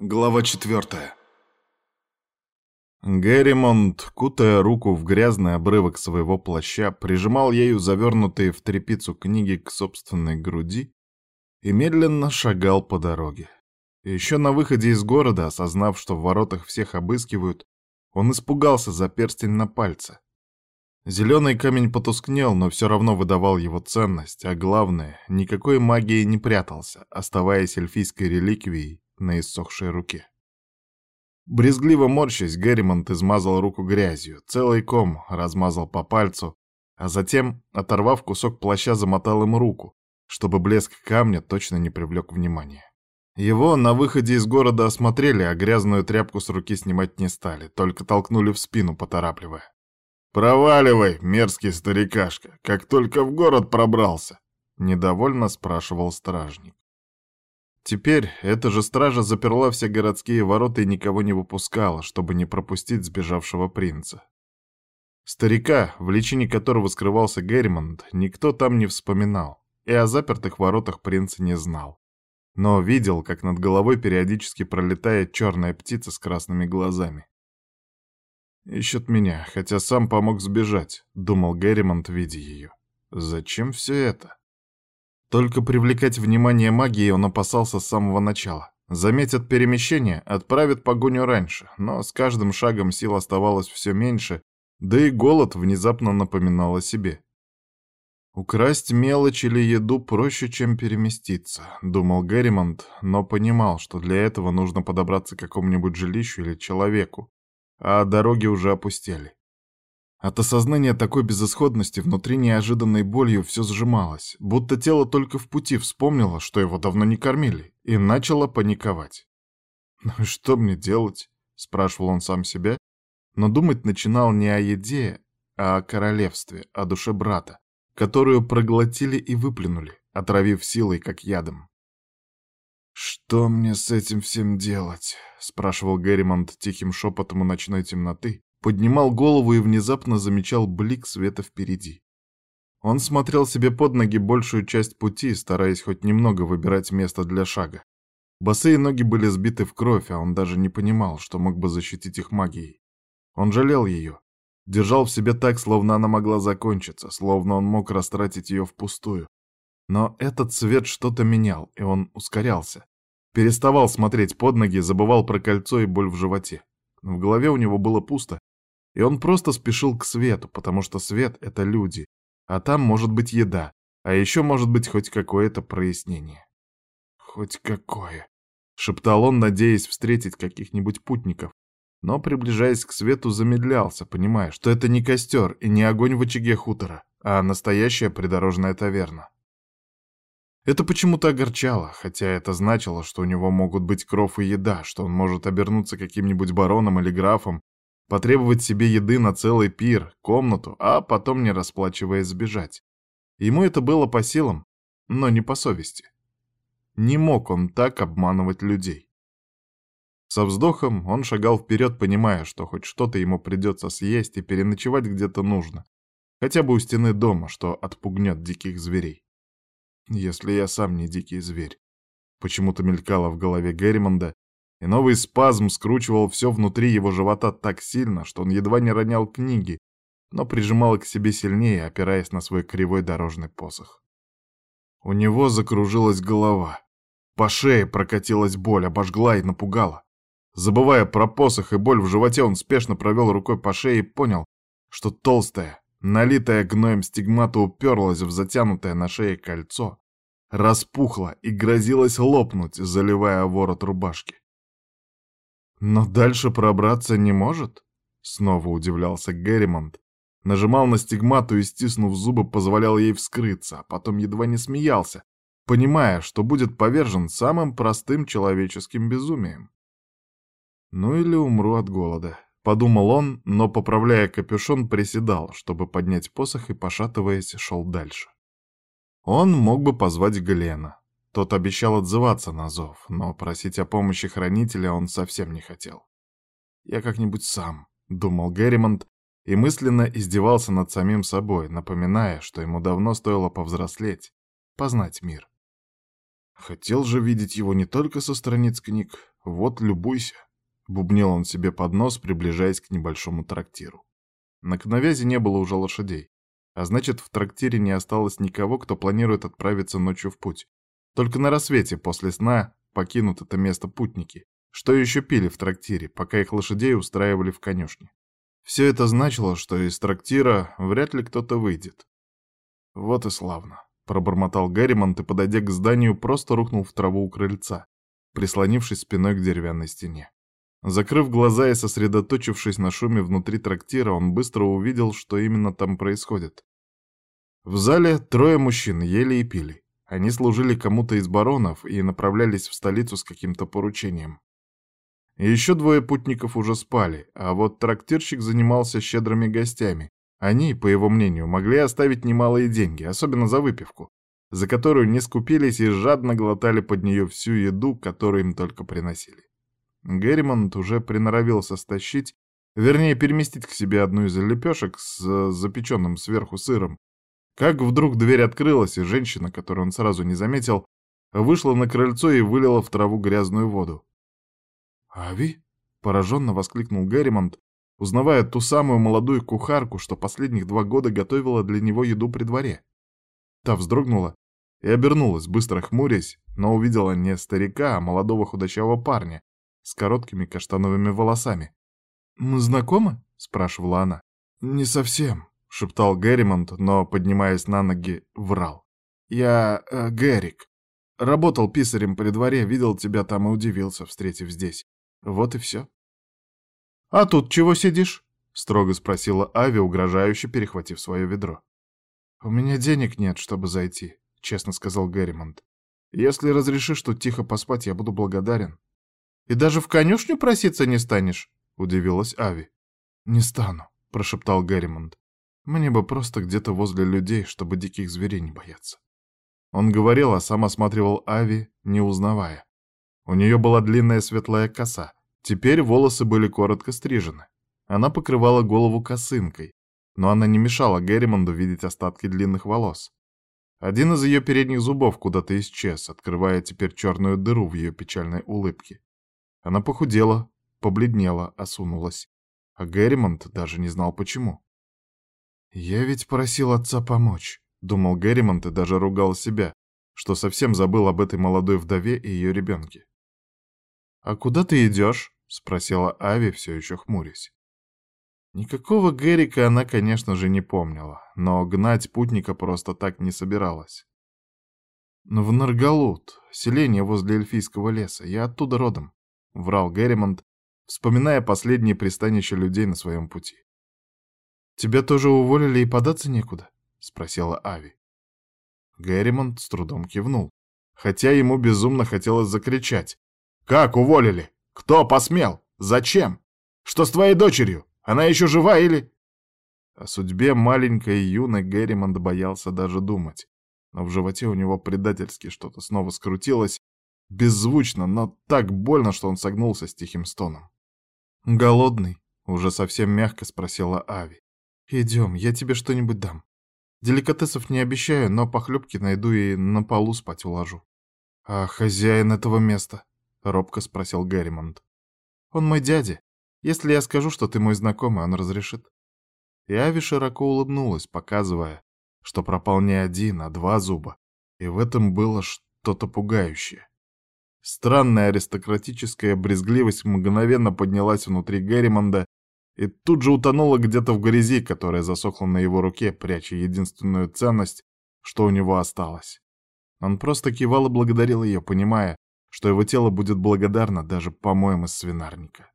Глава четвертая. Герримонт, кутая руку в грязный обрывок своего плаща, прижимал ею завернутые в тряпицу книги к собственной груди и медленно шагал по дороге. Еще на выходе из города, осознав, что в воротах всех обыскивают, он испугался за перстень на пальце. Зеленый камень потускнел, но все равно выдавал его ценность, а главное, никакой магии не прятался, оставаясь эльфийской реликвией на иссохшей руке. Брезгливо морщась, Герримонт измазал руку грязью, целый ком размазал по пальцу, а затем, оторвав кусок плаща, замотал им руку, чтобы блеск камня точно не привлек внимания. Его на выходе из города осмотрели, а грязную тряпку с руки снимать не стали, только толкнули в спину, поторапливая. «Проваливай, мерзкий старикашка, как только в город пробрался!» — недовольно спрашивал стражник. Теперь эта же стража заперла все городские ворота и никого не выпускала, чтобы не пропустить сбежавшего принца. Старика, в личине которого скрывался Герримонт, никто там не вспоминал, и о запертых воротах принц не знал. Но видел, как над головой периодически пролетает черная птица с красными глазами. «Ищет меня, хотя сам помог сбежать», — думал Герримонт, видя ее. «Зачем все это?» Только привлекать внимание магии он опасался с самого начала. Заметят перемещение, отправят погоню раньше, но с каждым шагом сил оставалось все меньше, да и голод внезапно напоминал о себе. «Украсть мелочь или еду проще, чем переместиться», — думал Герримонт, но понимал, что для этого нужно подобраться к какому-нибудь жилищу или человеку, а дороги уже опустели. От осознания такой безысходности внутри неожиданной болью все сжималось, будто тело только в пути вспомнило, что его давно не кормили, и начало паниковать. «Ну и что мне делать?» — спрашивал он сам себя, но думать начинал не о еде, а о королевстве, о душе брата, которую проглотили и выплюнули, отравив силой, как ядом. «Что мне с этим всем делать?» — спрашивал Герримонт тихим шепотом у ночной темноты, поднимал голову и внезапно замечал блик света впереди. Он смотрел себе под ноги большую часть пути, стараясь хоть немного выбирать место для шага. Босые ноги были сбиты в кровь, а он даже не понимал, что мог бы защитить их магией. Он жалел ее. Держал в себе так, словно она могла закончиться, словно он мог растратить ее впустую. Но этот свет что-то менял, и он ускорялся. Переставал смотреть под ноги, забывал про кольцо и боль в животе. В голове у него было пусто, и он просто спешил к свету, потому что свет — это люди, а там может быть еда, а еще может быть хоть какое-то прояснение. «Хоть какое», — шептал он, надеясь встретить каких-нибудь путников, но, приближаясь к свету, замедлялся, понимая, что это не костер и не огонь в очаге хутора, а настоящая придорожная таверна. Это почему-то огорчало, хотя это значило, что у него могут быть кров и еда, что он может обернуться каким-нибудь бароном или графом потребовать себе еды на целый пир, комнату, а потом, не расплачиваясь, сбежать. Ему это было по силам, но не по совести. Не мог он так обманывать людей. Со вздохом он шагал вперед, понимая, что хоть что-то ему придется съесть и переночевать где-то нужно, хотя бы у стены дома, что отпугнет диких зверей. Если я сам не дикий зверь. Почему-то мелькало в голове Герримонда, и новый спазм скручивал все внутри его живота так сильно, что он едва не ронял книги, но прижимал к себе сильнее, опираясь на свой кривой дорожный посох. У него закружилась голова. По шее прокатилась боль, обожгла и напугала. Забывая про посох и боль в животе, он спешно провел рукой по шее и понял, что толстая, налитая гноем стигмата уперлась в затянутое на шее кольцо, распухла и грозилась лопнуть, заливая ворот рубашки. Но дальше пробраться не может? Снова удивлялся Герримонт. Нажимал на стигмату и, стиснув зубы, позволял ей вскрыться, а потом едва не смеялся, понимая, что будет повержен самым простым человеческим безумием. «Ну или умру от голода», — подумал он, но, поправляя капюшон, приседал, чтобы поднять посох и, пошатываясь, шел дальше. Он мог бы позвать Глена, тот обещал отзываться на зов, но просить о помощи хранителя он совсем не хотел. «Я как-нибудь сам», — думал Герримонт, и мысленно издевался над самим собой, напоминая, что ему давно стоило повзрослеть, познать мир. Хотел же видеть его не только со страниц книг, Вот любуйся. Бубнил он себе под нос, приближаясь к небольшому трактиру. На коновязи не было уже лошадей. А значит, в трактире не осталось никого, кто планирует отправиться ночью в путь. Только на рассвете после сна покинут это место путники, что еще пили в трактире, пока их лошадей устраивали в конюшне. Все это значило, что из трактира вряд ли кто-то выйдет. Вот и славно, пробормотал Гарримонт и, подойдя к зданию, просто рухнул в траву у крыльца, прислонившись спиной к деревянной стене. Закрыв глаза и сосредоточившись на шуме внутри трактира, он быстро увидел, что именно там происходит. В зале трое мужчин ели и пили. Они служили кому-то из баронов и направлялись в столицу с каким-то поручением. Еще двое путников уже спали, а вот трактирщик занимался щедрыми гостями. Они, по его мнению, могли оставить немалые деньги, особенно за выпивку, за которую не скупились и жадно глотали под нее всю еду, которую им только приносили. Герримонт уже приноровился стащить, вернее, переместить к себе одну из лепешек с запеченным сверху сыром, как вдруг дверь открылась, и женщина, которую он сразу не заметил, вышла на крыльцо и вылила в траву грязную воду. «Ави?» — пораженно воскликнул Герримонт, узнавая ту самую молодую кухарку, что последних два года готовила для него еду при дворе. Та вздрогнула и обернулась, быстро хмурясь, но увидела не старика, а молодого худощавого парня с короткими каштановыми волосами. «Мы знакомы?» — спрашивала она. «Не совсем», — шептал Герримонт, но, поднимаясь на ноги, врал. «Я э, Геррик. Работал писарем при дворе, видел тебя там и удивился, встретив здесь. Вот и все. «А тут чего сидишь?» — строго спросила Ави, угрожающе перехватив свое ведро. «У меня денег нет, чтобы зайти», — честно сказал Герримонт. «Если разрешишь тут тихо поспать, я буду благодарен». «И даже в конюшню проситься не станешь?» — удивилась Ави. «Не стану», — прошептал Герримонт. «Мне бы просто где-то возле людей, чтобы диких зверей не бояться». Он говорил, а сам осматривал Ави, не узнавая. У нее была длинная светлая коса. Теперь волосы были коротко стрижены. Она покрывала голову косынкой, но она не мешала Герримонду видеть остатки длинных волос. Один из ее передних зубов куда-то исчез, открывая теперь черную дыру в ее печальной улыбке. Она похудела, побледнела, осунулась. А Герримонт даже не знал почему. «Я ведь просил отца помочь», — думал Герримонт и даже ругал себя, что совсем забыл об этой молодой вдове и ее ребенке. «А куда ты идешь?» — спросила Ави, все еще хмурясь. Никакого Геррика она, конечно же, не помнила, но гнать путника просто так не собиралась. «Но в Наргалут, селение возле эльфийского леса, я оттуда родом», — врал Герримонт, вспоминая последние пристанища людей на своем пути. «Тебя тоже уволили и податься некуда?» — спросила Ави. Герримонт с трудом кивнул, хотя ему безумно хотелось закричать. «Как уволили? Кто посмел? Зачем? Что с твоей дочерью? Она еще жива или...» О судьбе маленькой юной Герримонт боялся даже думать. Но в животе у него предательски что-то снова скрутилось, беззвучно, но так больно, что он согнулся с тихим стоном. «Голодный?» — уже совсем мягко спросила Ави. «Идем, я тебе что-нибудь дам. Деликатесов не обещаю, но похлебки найду и на полу спать уложу». «А хозяин этого места?» — робко спросил Герримонт. «Он мой дядя. Если я скажу, что ты мой знакомый, он разрешит». И Ави широко улыбнулась, показывая, что пропал не один, а два зуба. И в этом было что-то пугающее. Странная аристократическая брезгливость мгновенно поднялась внутри Герримонда и тут же утонула где-то в грязи, которая засохла на его руке, пряча единственную ценность, что у него осталось. Он просто кивал и благодарил ее, понимая, что его тело будет благодарно даже помоем из свинарника.